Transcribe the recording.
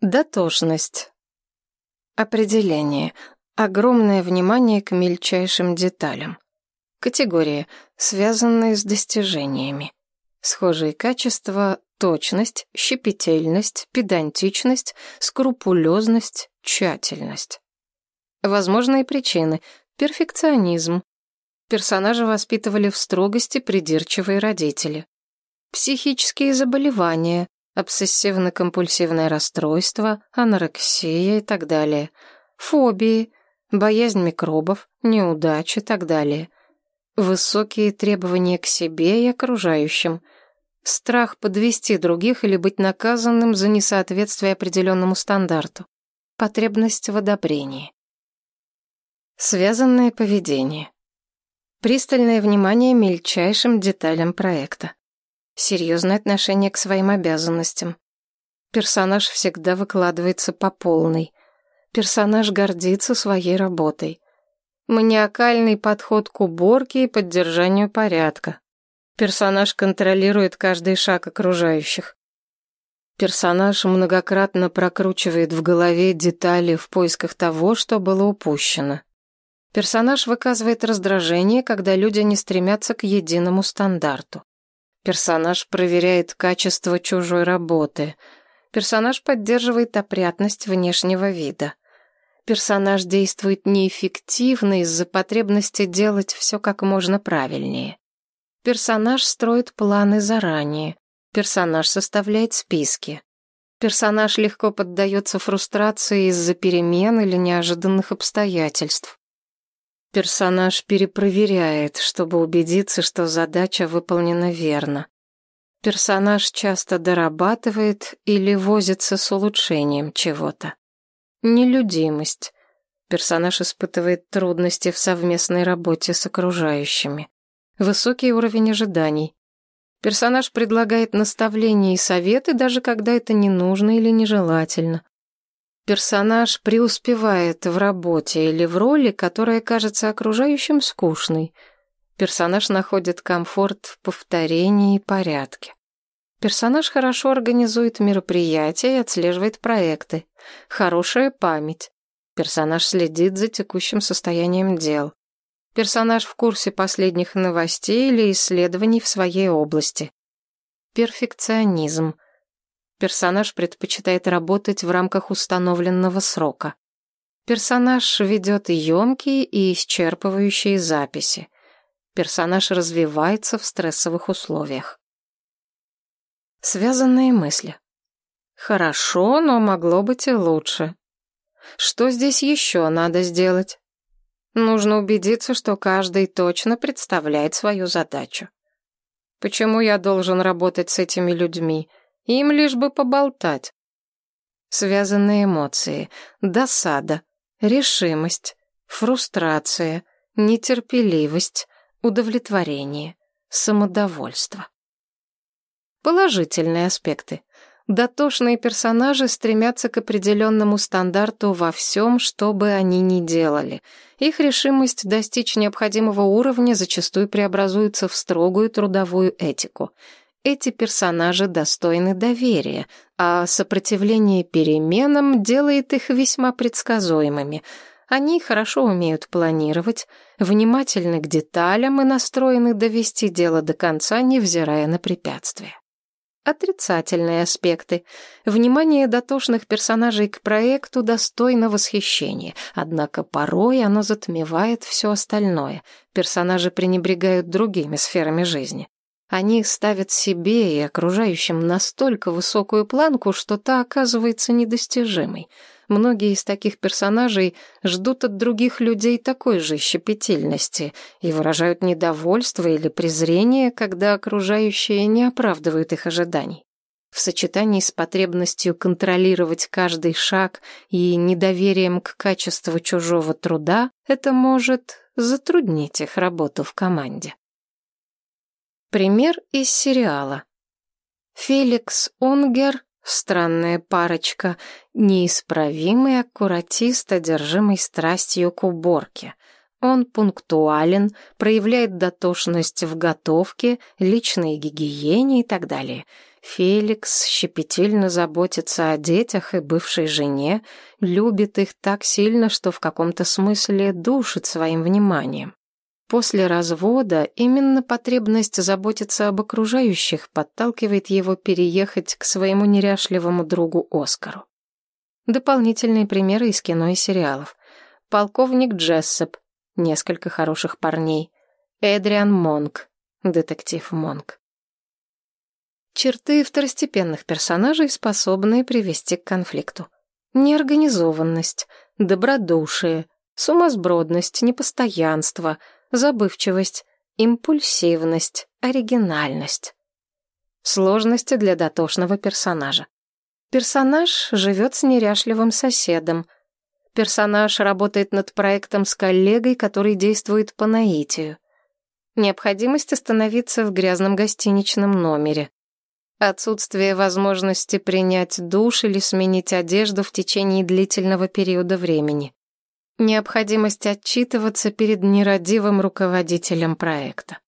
Дотошность. Определение. Огромное внимание к мельчайшим деталям. Категории, связанные с достижениями. Схожие качества – точность, щепетильность, педантичность, скрупулезность, тщательность. Возможные причины – перфекционизм. Персонажа воспитывали в строгости придирчивые родители. Психические заболевания, обсессивно-компульсивное расстройство, анорексия и так далее, фобии, боязнь микробов, неудачи и так далее, высокие требования к себе и окружающим, страх подвести других или быть наказанным за несоответствие определенному стандарту, потребность в одобрении. Связанное поведение. Пристальное внимание мельчайшим деталям проекта серьезное отношение к своим обязанностям. Персонаж всегда выкладывается по полной. Персонаж гордится своей работой. Маниакальный подход к уборке и поддержанию порядка. Персонаж контролирует каждый шаг окружающих. Персонаж многократно прокручивает в голове детали в поисках того, что было упущено. Персонаж выказывает раздражение, когда люди не стремятся к единому стандарту. Персонаж проверяет качество чужой работы. Персонаж поддерживает опрятность внешнего вида. Персонаж действует неэффективно из-за потребности делать все как можно правильнее. Персонаж строит планы заранее. Персонаж составляет списки. Персонаж легко поддается фрустрации из-за перемен или неожиданных обстоятельств. Персонаж перепроверяет, чтобы убедиться, что задача выполнена верно. Персонаж часто дорабатывает или возится с улучшением чего-то. Нелюдимость. Персонаж испытывает трудности в совместной работе с окружающими. Высокий уровень ожиданий. Персонаж предлагает наставления и советы, даже когда это не нужно или нежелательно. Персонаж преуспевает в работе или в роли, которая кажется окружающим скучной. Персонаж находит комфорт в повторении и порядке. Персонаж хорошо организует мероприятия и отслеживает проекты. Хорошая память. Персонаж следит за текущим состоянием дел. Персонаж в курсе последних новостей или исследований в своей области. Перфекционизм. Персонаж предпочитает работать в рамках установленного срока. Персонаж ведет емкие и исчерпывающие записи. Персонаж развивается в стрессовых условиях. Связанные мысли. Хорошо, но могло быть и лучше. Что здесь еще надо сделать? Нужно убедиться, что каждый точно представляет свою задачу. Почему я должен работать с этими людьми? Им лишь бы поболтать. Связанные эмоции, досада, решимость, фрустрация, нетерпеливость, удовлетворение, самодовольство. Положительные аспекты. Дотошные персонажи стремятся к определенному стандарту во всем, что бы они ни делали. Их решимость достичь необходимого уровня зачастую преобразуется в строгую трудовую этику эти персонажи достойны доверия, а сопротивление переменам делает их весьма предсказуемыми. Они хорошо умеют планировать, внимательны к деталям и настроены довести дело до конца, невзирая на препятствия. Отрицательные аспекты. Внимание дотошных персонажей к проекту достойно восхищения, однако порой оно затмевает все остальное. Персонажи пренебрегают другими сферами жизни. Они ставят себе и окружающим настолько высокую планку, что та оказывается недостижимой. Многие из таких персонажей ждут от других людей такой же щепетильности и выражают недовольство или презрение, когда окружающие не оправдывают их ожиданий. В сочетании с потребностью контролировать каждый шаг и недоверием к качеству чужого труда это может затруднить их работу в команде. Пример из сериала. Феликс Унгер, странная парочка, неисправимый аккуратист, одержимый страстью к уборке. Он пунктуален, проявляет дотошность в готовке, личной гигиене и так далее. Феликс щепетильно заботится о детях и бывшей жене, любит их так сильно, что в каком-то смысле душит своим вниманием. После развода именно потребность заботиться об окружающих подталкивает его переехать к своему неряшливому другу Оскару. Дополнительные примеры из кино и сериалов. Полковник Джессоп, несколько хороших парней. Эдриан Монк, детектив Монк. Черты второстепенных персонажей, способные привести к конфликту. Неорганизованность, добродушие, сумасбродность, непостоянство — забывчивость, импульсивность, оригинальность. Сложности для дотошного персонажа. Персонаж живет с неряшливым соседом. Персонаж работает над проектом с коллегой, который действует по наитию. Необходимость остановиться в грязном гостиничном номере. Отсутствие возможности принять душ или сменить одежду в течение длительного периода времени. Необходимость отчитываться перед нерадивым руководителем проекта.